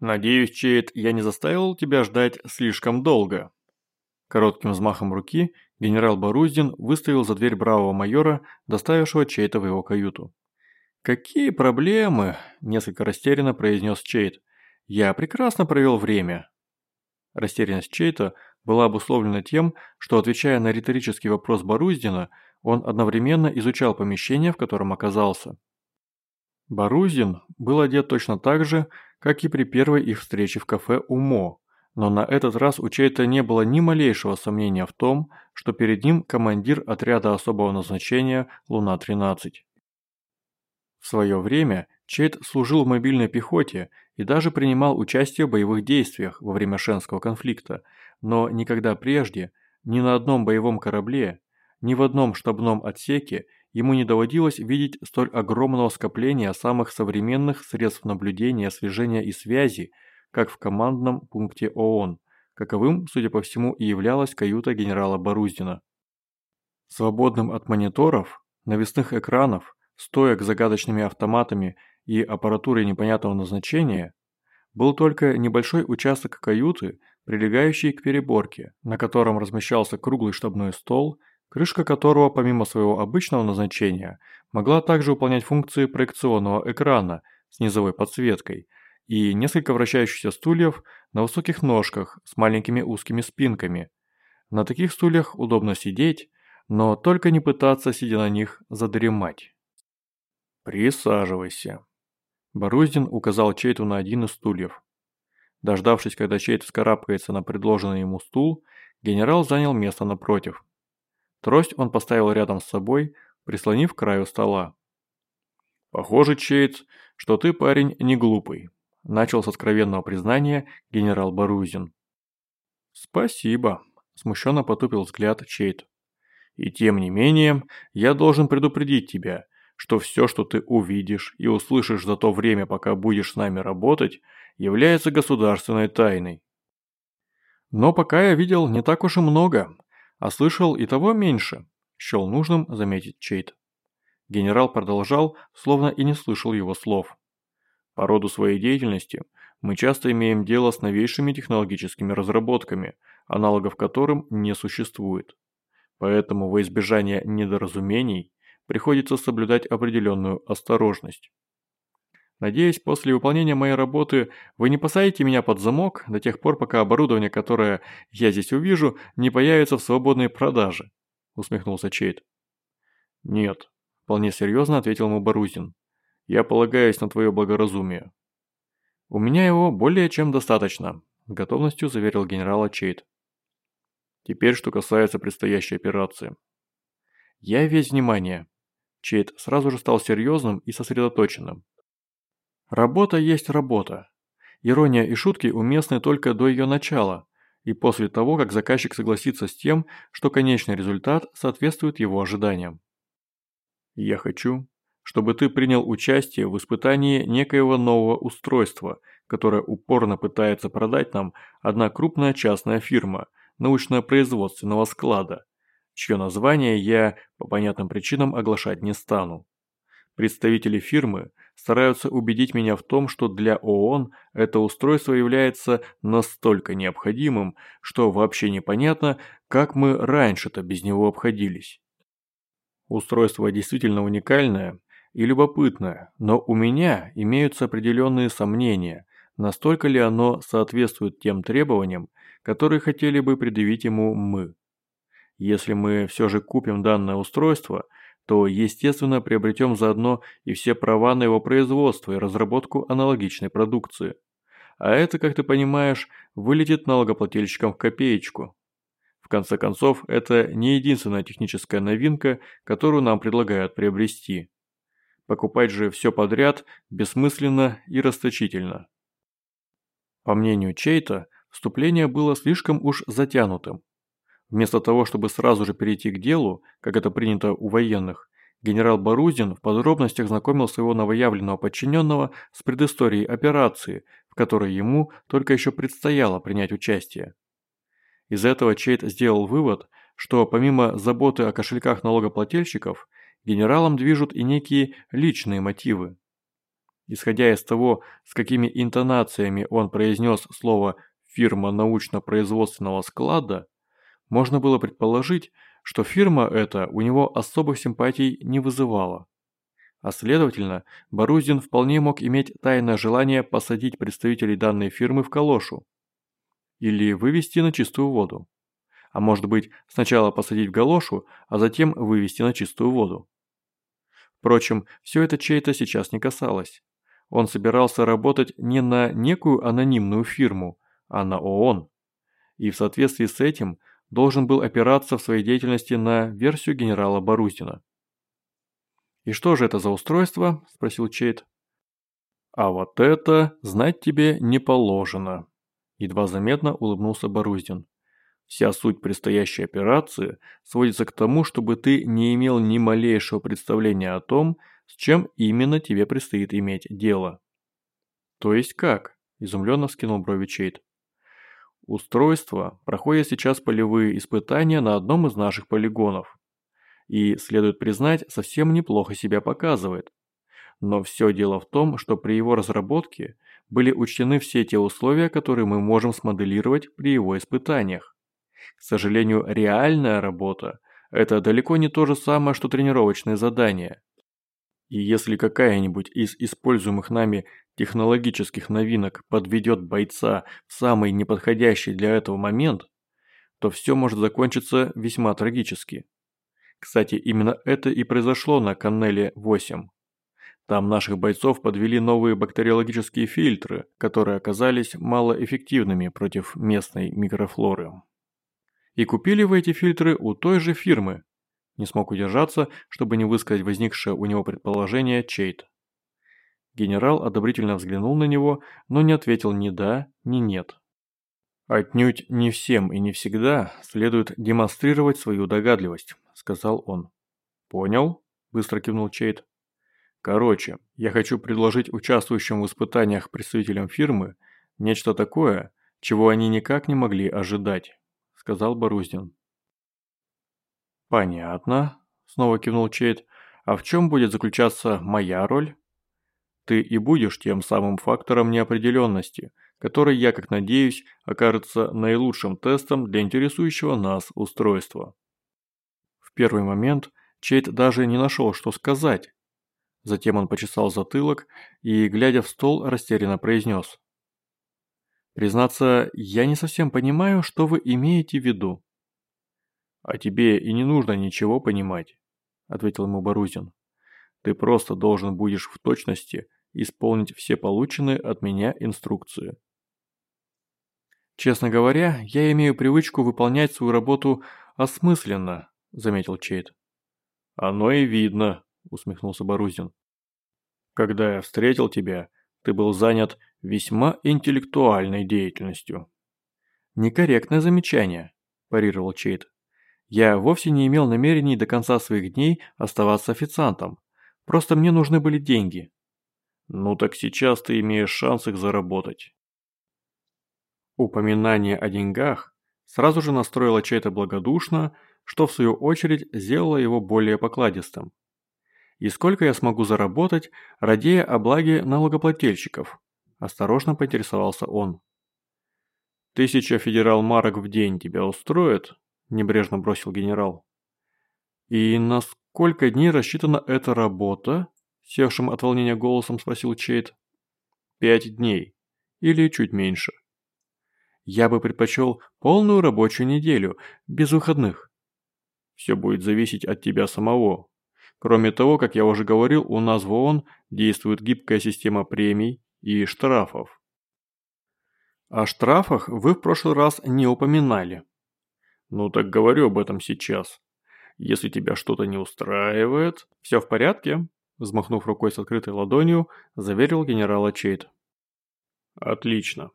«Надеюсь, Чейд, я не заставил тебя ждать слишком долго». Коротким взмахом руки генерал Боруздин выставил за дверь бравого майора, доставившего Чейта в его каюту. «Какие проблемы?» – несколько растерянно произнес Чейт. «Я прекрасно провел время». Растерянность Чейта была обусловлена тем, что, отвечая на риторический вопрос Боруздина, он одновременно изучал помещение, в котором оказался. Боруздин был одет точно так же, как и при первой их встрече в кафе «Умо», но на этот раз у Чейта не было ни малейшего сомнения в том, что перед ним командир отряда особого назначения «Луна-13». В свое время Чейт служил в мобильной пехоте и даже принимал участие в боевых действиях во время Шенского конфликта, но никогда прежде, ни на одном боевом корабле, ни в одном штабном отсеке ему не доводилось видеть столь огромного скопления самых современных средств наблюдения, слежения и связи, как в командном пункте ООН, каковым, судя по всему, и являлась каюта генерала Боруздина. Свободным от мониторов, навесных экранов, стоек загадочными автоматами и аппаратурой непонятного назначения, был только небольшой участок каюты, прилегающий к переборке, на котором размещался круглый штабной стол, крышка которого помимо своего обычного назначения могла также выполнять функции проекционного экрана с низовой подсветкой и несколько вращающихся стульев на высоких ножках с маленькими узкими спинками. На таких стульях удобно сидеть, но только не пытаться, сидя на них, задремать. «Присаживайся». Боруздин указал Чейту на один из стульев. Дождавшись, когда Чейт вскарабкается на предложенный ему стул, генерал занял место напротив. Трость он поставил рядом с собой, прислонив к краю стола. «Похоже, Чейт, что ты парень не глупый», – начал с откровенного признания генерал Борузин. «Спасибо», – смущенно потупил взгляд Чейт. «И тем не менее, я должен предупредить тебя, что все, что ты увидишь и услышишь за то время, пока будешь с нами работать, является государственной тайной. Но пока я видел не так уж и много, а слышал и того меньше, счел нужным заметить Чейт. Генерал продолжал, словно и не слышал его слов. По роду своей деятельности мы часто имеем дело с новейшими технологическими разработками, аналогов которым не существует. Поэтому во избежание недоразумений приходится соблюдать определенную осторожность. Надеюсь, после выполнения моей работы вы не посадите меня под замок до тех пор, пока оборудование, которое я здесь увижу, не появится в свободной продаже», – усмехнулся Чейд. «Нет», – вполне серьезно ответил ему Борузин. «Я полагаюсь на твое благоразумие». «У меня его более чем достаточно», – готовностью заверил генерала Чейд. «Теперь, что касается предстоящей операции». «Я весь внимание», Чейд сразу же стал серьезным и сосредоточенным. Работа есть работа. Ирония и шутки уместны только до ее начала и после того, как заказчик согласится с тем, что конечный результат соответствует его ожиданиям. Я хочу, чтобы ты принял участие в испытании некоего нового устройства, которое упорно пытается продать нам одна крупная частная фирма научно-производственного склада, чье название я по понятным причинам оглашать не стану. Представители фирмы стараются убедить меня в том, что для ООН это устройство является настолько необходимым, что вообще непонятно, как мы раньше-то без него обходились. Устройство действительно уникальное и любопытное, но у меня имеются определенные сомнения, настолько ли оно соответствует тем требованиям, которые хотели бы предъявить ему мы. Если мы все же купим данное устройство, то, естественно, приобретем заодно и все права на его производство и разработку аналогичной продукции. А это, как ты понимаешь, вылетит налогоплательщикам в копеечку. В конце концов, это не единственная техническая новинка, которую нам предлагают приобрести. Покупать же все подряд бессмысленно и расточительно. По мнению Чейта, вступление было слишком уж затянутым. Вместо того, чтобы сразу же перейти к делу, как это принято у военных, генерал Борузин в подробностях знакомил своего новоявленного подчиненного с предысторией операции, в которой ему только еще предстояло принять участие. Из этого Чейт сделал вывод, что помимо заботы о кошельках налогоплательщиков, генералам движут и некие личные мотивы. Исходя из того, с какими интонациями он произнес слово «фирма научно-производственного склада», можно было предположить, что фирма эта у него особых симпатий не вызывала. А следовательно, Борузин вполне мог иметь тайное желание посадить представителей данной фирмы в калошу. Или вывести на чистую воду. А может быть, сначала посадить в галошу, а затем вывести на чистую воду. Впрочем, все это чей-то сейчас не касалось. Он собирался работать не на некую анонимную фирму, а на ООН. И в соответствии с этим должен был опираться в своей деятельности на версию генерала Борузина. «И что же это за устройство?» – спросил Чейт. «А вот это знать тебе не положено», – едва заметно улыбнулся Боруздин. «Вся суть предстоящей операции сводится к тому, чтобы ты не имел ни малейшего представления о том, с чем именно тебе предстоит иметь дело». «То есть как?» – изумленно вскинул брови Чейт. Устройство проходит сейчас полевые испытания на одном из наших полигонов. И, следует признать, совсем неплохо себя показывает. Но все дело в том, что при его разработке были учтены все те условия, которые мы можем смоделировать при его испытаниях. К сожалению, реальная работа – это далеко не то же самое, что тренировочное задание. И если какая-нибудь из используемых нами технологических новинок подведет бойца в самый неподходящий для этого момент, то все может закончиться весьма трагически. Кстати, именно это и произошло на Каннеле 8. Там наших бойцов подвели новые бактериологические фильтры, которые оказались малоэффективными против местной микрофлоры. И купили вы эти фильтры у той же фирмы, не смог удержаться, чтобы не высказать возникшее у него предположение Чейт. Генерал одобрительно взглянул на него, но не ответил ни да, ни нет. «Отнюдь не всем и не всегда следует демонстрировать свою догадливость», – сказал он. «Понял?» – быстро кивнул Чейт. «Короче, я хочу предложить участвующим в испытаниях представителям фирмы нечто такое, чего они никак не могли ожидать», – сказал Боруздин. «Понятно», – снова кивнул Чейт. «А в чем будет заключаться моя роль?» «Ты и будешь тем самым фактором неопределенности, который, я как надеюсь, окажется наилучшим тестом для интересующего нас устройства». В первый момент Чейт даже не нашел, что сказать. Затем он почесал затылок и, глядя в стол, растерянно произнес. «Признаться, я не совсем понимаю, что вы имеете в виду». «А тебе и не нужно ничего понимать», – ответил ему Борузин. «Ты просто должен будешь в точности исполнить все полученные от меня инструкции». «Честно говоря, я имею привычку выполнять свою работу осмысленно», – заметил Чейт. «Оно и видно», – усмехнулся Борузин. «Когда я встретил тебя, ты был занят весьма интеллектуальной деятельностью». «Некорректное замечание», – парировал Чейт. Я вовсе не имел намерений до конца своих дней оставаться официантом. Просто мне нужны были деньги. Ну так сейчас ты имеешь шанс их заработать. Упоминание о деньгах сразу же настроило чей-то благодушно, что в свою очередь сделало его более покладистым. И сколько я смогу заработать, радея о благе налогоплательщиков? Осторожно поинтересовался он. Тысяча федерал-марок в день тебя устроит? – небрежно бросил генерал. «И на сколько дней рассчитана эта работа?» – севшим от волнения голосом спросил Чейт. «Пять дней. Или чуть меньше». «Я бы предпочел полную рабочую неделю, без выходных». «Все будет зависеть от тебя самого. Кроме того, как я уже говорил, у нас в ООН действует гибкая система премий и штрафов». «О штрафах вы в прошлый раз не упоминали», ну так говорю об этом сейчас. Если тебя что-то не устраивает, все в порядке?» Взмахнув рукой с открытой ладонью, заверил генерала Чейт. «Отлично.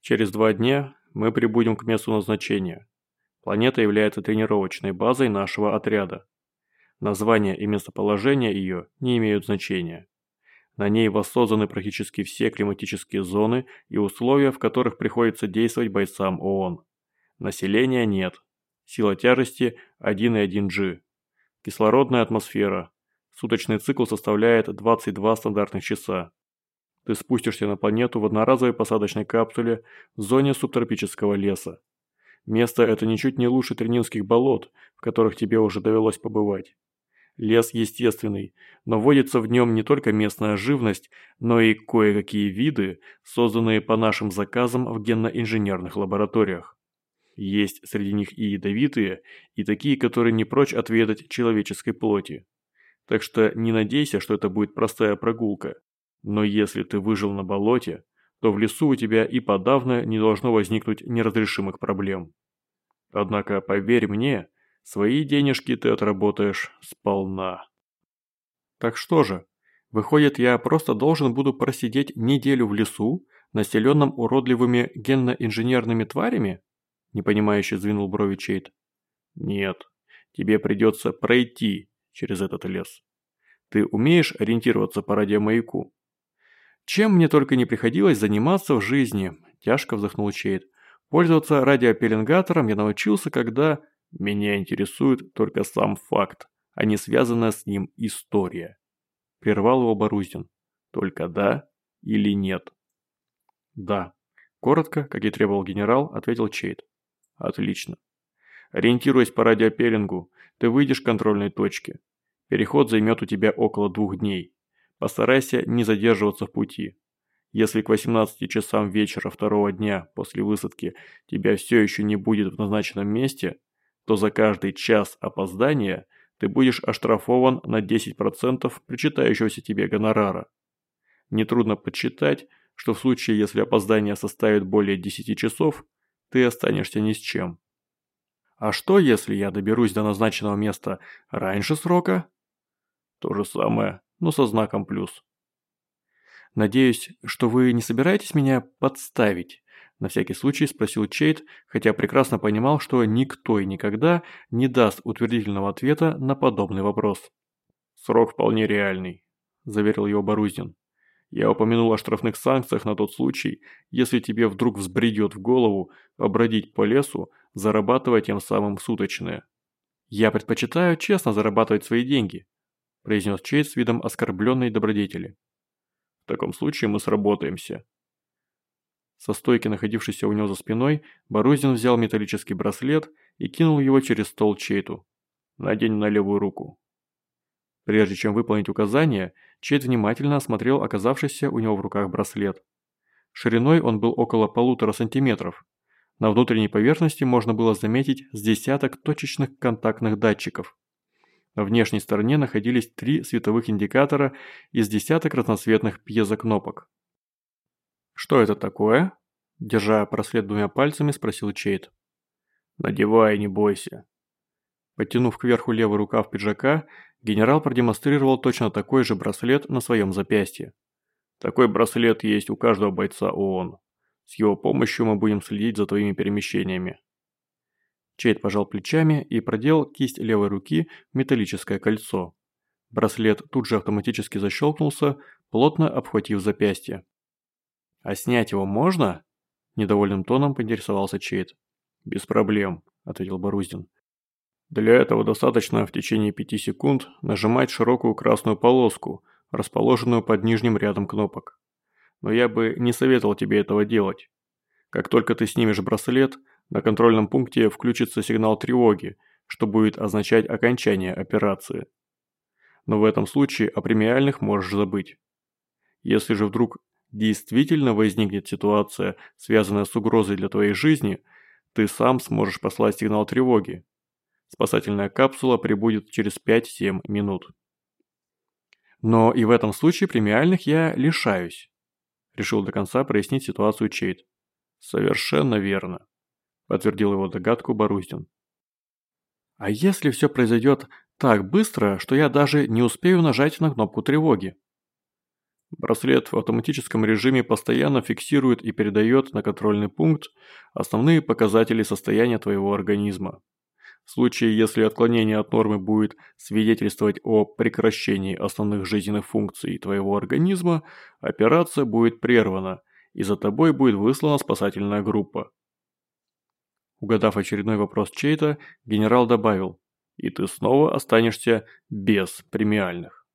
Через два дня мы прибудем к месту назначения. Планета является тренировочной базой нашего отряда. Название и местоположение ее не имеют значения. На ней воссозданы практически все климатические зоны и условия, в которых приходится действовать бойцам ООН. Населения нет. Сила тяжести 1,1 G. Кислородная атмосфера. Суточный цикл составляет 22 стандартных часа. Ты спустишься на планету в одноразовой посадочной капсуле в зоне субтропического леса. Место это ничуть не лучше Тренинских болот, в которых тебе уже довелось побывать. Лес естественный, но водится в нем не только местная живность, но и кое-какие виды, созданные по нашим заказам в генно-инженерных лабораториях. Есть среди них и ядовитые, и такие, которые не прочь отведать человеческой плоти. Так что не надейся, что это будет простая прогулка. Но если ты выжил на болоте, то в лесу у тебя и подавно не должно возникнуть неразрешимых проблем. Однако, поверь мне, свои денежки ты отработаешь сполна. Так что же, выходит, я просто должен буду просидеть неделю в лесу, населенном уродливыми генно-инженерными тварями? Непонимающе звинул брови Чейт. Нет, тебе придется пройти через этот лес. Ты умеешь ориентироваться по радиомаяку? Чем мне только не приходилось заниматься в жизни, тяжко вздохнул Чейд. Пользоваться радиопеленгатором я научился, когда меня интересует только сам факт, а не связанная с ним история. Прервал его Борузин. Только да или нет? Да. Коротко, как и требовал генерал, ответил Чейд. Отлично. Ориентируясь по радиопеллингу, ты выйдешь к контрольной точке. Переход займет у тебя около двух дней. Постарайся не задерживаться в пути. Если к 18 часам вечера второго дня после высадки тебя все еще не будет в назначенном месте, то за каждый час опоздания ты будешь оштрафован на 10% причитающегося тебе гонорара. Нетрудно подсчитать, что в случае, если опоздание составит более 10 часов, ты останешься ни с чем. А что, если я доберусь до назначенного места раньше срока? То же самое, но со знаком плюс. «Надеюсь, что вы не собираетесь меня подставить?» На всякий случай спросил Чейт, хотя прекрасно понимал, что никто и никогда не даст утвердительного ответа на подобный вопрос. «Срок вполне реальный», – заверил его Боруздин. «Я упомянул о штрафных санкциях на тот случай, если тебе вдруг взбредет в голову обродить по лесу, зарабатывая тем самым суточные. Я предпочитаю честно зарабатывать свои деньги, произнес Чейд с видом оскорбленной добродетели. «В таком случае мы сработаемся». Со стойки, находившейся у него за спиной, Борузин взял металлический браслет и кинул его через стол Чейту. «Надень на левую руку». Прежде чем выполнить указание, Чейт внимательно осмотрел оказавшийся у него в руках браслет. Шириной он был около полутора сантиметров. На внутренней поверхности можно было заметить с десяток точечных контактных датчиков. На внешней стороне находились три световых индикатора из десяток разноцветных пьезокнопок. «Что это такое?» Держа браслет двумя пальцами, спросил Чейд. «Надевай, не бойся». Подтянув кверху левый рукав пиджака, генерал продемонстрировал точно такой же браслет на своем запястье. Такой браслет есть у каждого бойца ООН. С его помощью мы будем следить за твоими перемещениями. Чейд пожал плечами и проделал кисть левой руки в металлическое кольцо. Браслет тут же автоматически защелкнулся, плотно обхватив запястье. «А снять его можно?» – недовольным тоном поинтересовался Чейд. «Без проблем», – ответил Боруздин. «Для этого достаточно в течение пяти секунд нажимать широкую красную полоску, расположенную под нижним рядом кнопок. Но я бы не советовал тебе этого делать. Как только ты снимешь браслет – на контрольном пункте включится сигнал тревоги, что будет означать окончание операции. Но в этом случае о премиальных можешь забыть. Если же вдруг действительно возникнет ситуация, связанная с угрозой для твоей жизни, ты сам сможешь послать сигнал тревоги. Спасательная капсула прибудет через 5-7 минут. Но и в этом случае премиальных я лишаюсь. Решил до конца прояснить ситуацию Чейд. Совершенно верно подтвердил его догадку Боруздин. А если все произойдет так быстро, что я даже не успею нажать на кнопку тревоги? Браслет в автоматическом режиме постоянно фиксирует и передает на контрольный пункт основные показатели состояния твоего организма. В случае, если отклонение от нормы будет свидетельствовать о прекращении основных жизненных функций твоего организма, операция будет прервана, и за тобой будет выслана спасательная группа. Угадав очередной вопрос чей-то, генерал добавил, «И ты снова останешься без премиальных».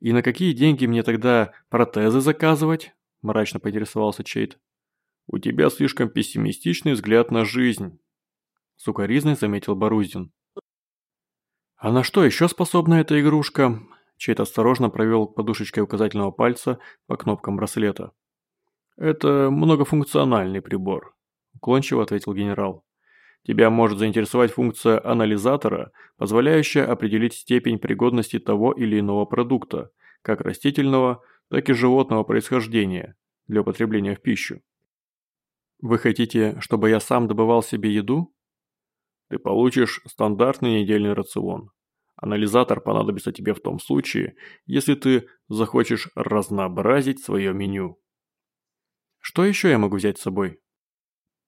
«И на какие деньги мне тогда протезы заказывать?» – мрачно поинтересовался Чейт. «У тебя слишком пессимистичный взгляд на жизнь», – сукоризный заметил Боруздин. «А на что еще способна эта игрушка?» Чейт осторожно провел подушечкой указательного пальца по кнопкам браслета. «Это многофункциональный прибор», – уклончиво ответил генерал. Тебя может заинтересовать функция анализатора, позволяющая определить степень пригодности того или иного продукта, как растительного, так и животного происхождения, для употребления в пищу. Вы хотите, чтобы я сам добывал себе еду? Ты получишь стандартный недельный рацион. Анализатор понадобится тебе в том случае, если ты захочешь разнообразить свое меню. Что еще я могу взять с собой?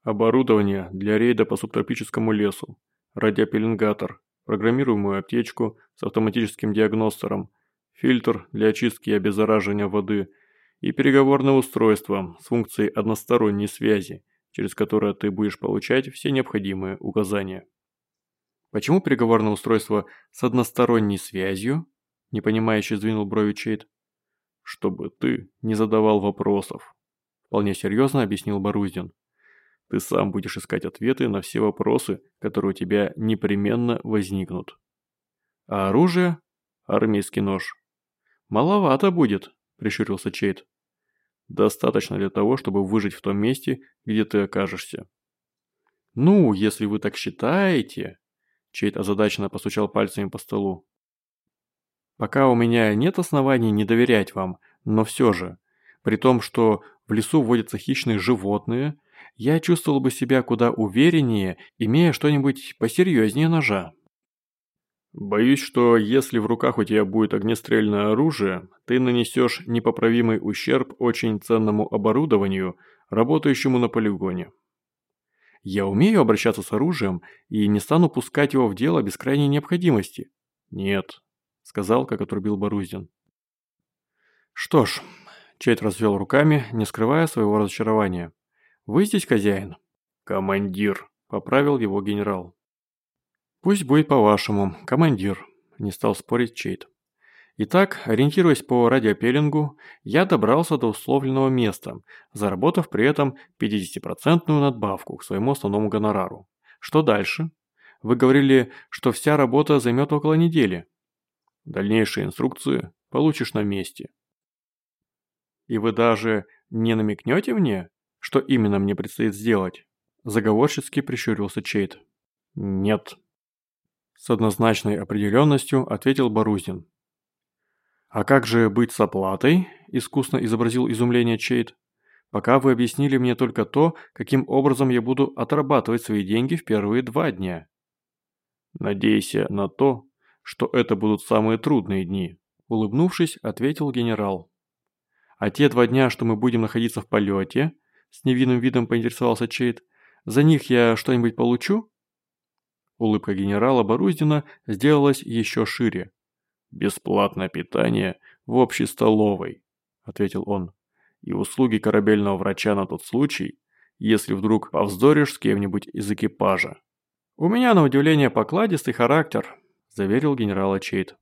Оборудование для рейда по субтропическому лесу, радиопеленгатор, программируемую аптечку с автоматическим диагностером, фильтр для очистки и обеззараживания воды и переговорное устройство с функцией односторонней связи, через которое ты будешь получать все необходимые указания. Почему переговорное устройство с односторонней связью? Непонимающе сдвинул брови Чейт. Чтобы ты не задавал вопросов. Вполне серьезно объяснил Боруздин. Ты сам будешь искать ответы на все вопросы, которые у тебя непременно возникнут. А оружие? Армейский нож. Маловато будет, прищурился Чейт. Достаточно для того, чтобы выжить в том месте, где ты окажешься. Ну, если вы так считаете... Чейт озадаченно постучал пальцами по столу. Пока у меня нет оснований не доверять вам, но все же, при том, что в лесу водятся хищные животные, я чувствовал бы себя куда увереннее, имея что-нибудь посерьезнее ножа. Боюсь, что если в руках у тебя будет огнестрельное оружие, ты нанесешь непоправимый ущерб очень ценному оборудованию, работающему на полигоне. Я умею обращаться с оружием и не стану пускать его в дело без крайней необходимости. Нет, сказал, как отрубил Боруздин. Что ж, Чейт развел руками, не скрывая своего разочарования. Вы здесь хозяин?» «Командир», – поправил его генерал. «Пусть будет по-вашему, командир», – не стал спорить Чейт. Итак, ориентируясь по радиопеллингу, я добрался до условленного места, заработав при этом 50% надбавку к своему основному гонорару. Что дальше? Вы говорили, что вся работа займет около недели. Дальнейшие инструкции получишь на месте. И вы даже не намекнете мне, что именно мне предстоит сделать?» Заговорчески прищурился Чейт. «Нет». С однозначной определенностью ответил Борузин. «А как же быть с оплатой?» – искусно изобразил изумление Чейт. «Пока вы объяснили мне только то, каким образом я буду отрабатывать свои деньги в первые два дня». «Надейся на то, что это будут самые трудные дни», – улыбнувшись, ответил генерал. «А те два дня, что мы будем находиться в полете, с невинным видом поинтересовался Чейд. «За них я что-нибудь получу?» Улыбка генерала Боруздина сделалась еще шире. «Бесплатное питание в общей столовой», – ответил он. «И услуги корабельного врача на тот случай, если вдруг повздоришь с кем-нибудь из экипажа». «У меня, на удивление, покладистый характер», – заверил генерала Чейд.